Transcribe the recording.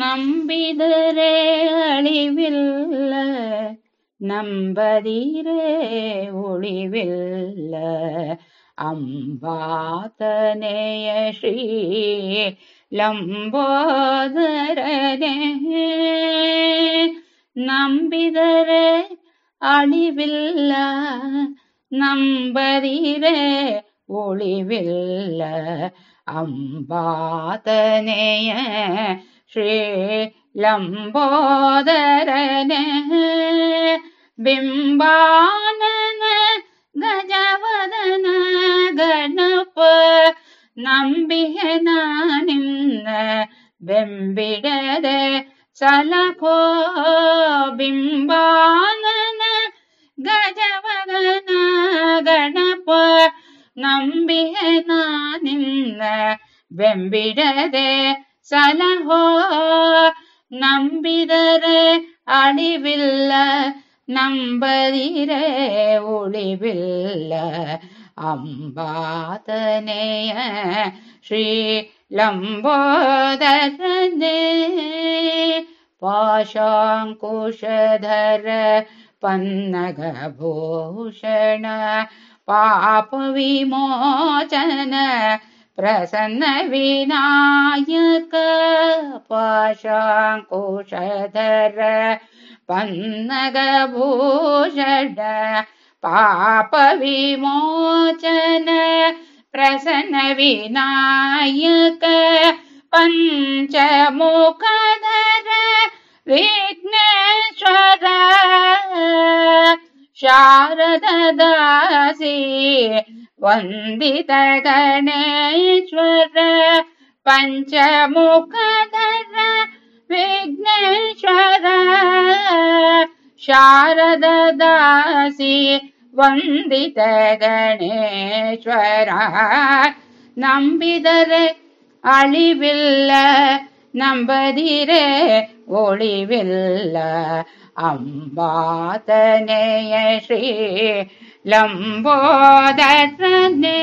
ನಂಬಿದರೆ ಅಳಿವಿಲ್ಲ ನಂಬದಿರೇ ಉಳಿವಿಲ್ಲ ಅಂಬಾತನೆಯ ಶ್ರೀ ಲಂಬೋದರನೆ ನಂಬಿದರೆ ಅಳಿವಿಲ್ಲ ನಂಬದಿರೇ ஒளிவில்ல அம்பாதனைய ശ്രീ ലംബോദരനെ ബിംബാനന ഗജവദന ഗണപ നമ്പിയ ബിംബിടത ബെമ്പിടരെ സലഭോ ബിംബാനന ഗജവദന ഗണപ നമ്പിയ ബിംബിടത सलहो नम्बिरे अडिल नम्बरीरे श्री श्रीलम्बोदर पाशाङ्कुशधर पन्नगोषण पापविमोचन प्रसन्नविनायक पाशाङ्कोशधर पन्नगभूषड पापविमोचन प्रसन्नविनायक पञ्चमुखधर विघ्नेश्वर शारददासी वन्दित गणेश्वर पञ्चमुखधर विघ्नेश्वर शारददासि वन्दित गणेश्वर நம்பிதரே அழிவில்ல நம்பதிரே ஒளிவில்ல அம்பாத்தனேய ஸ்ரீ ലംബോദരനേ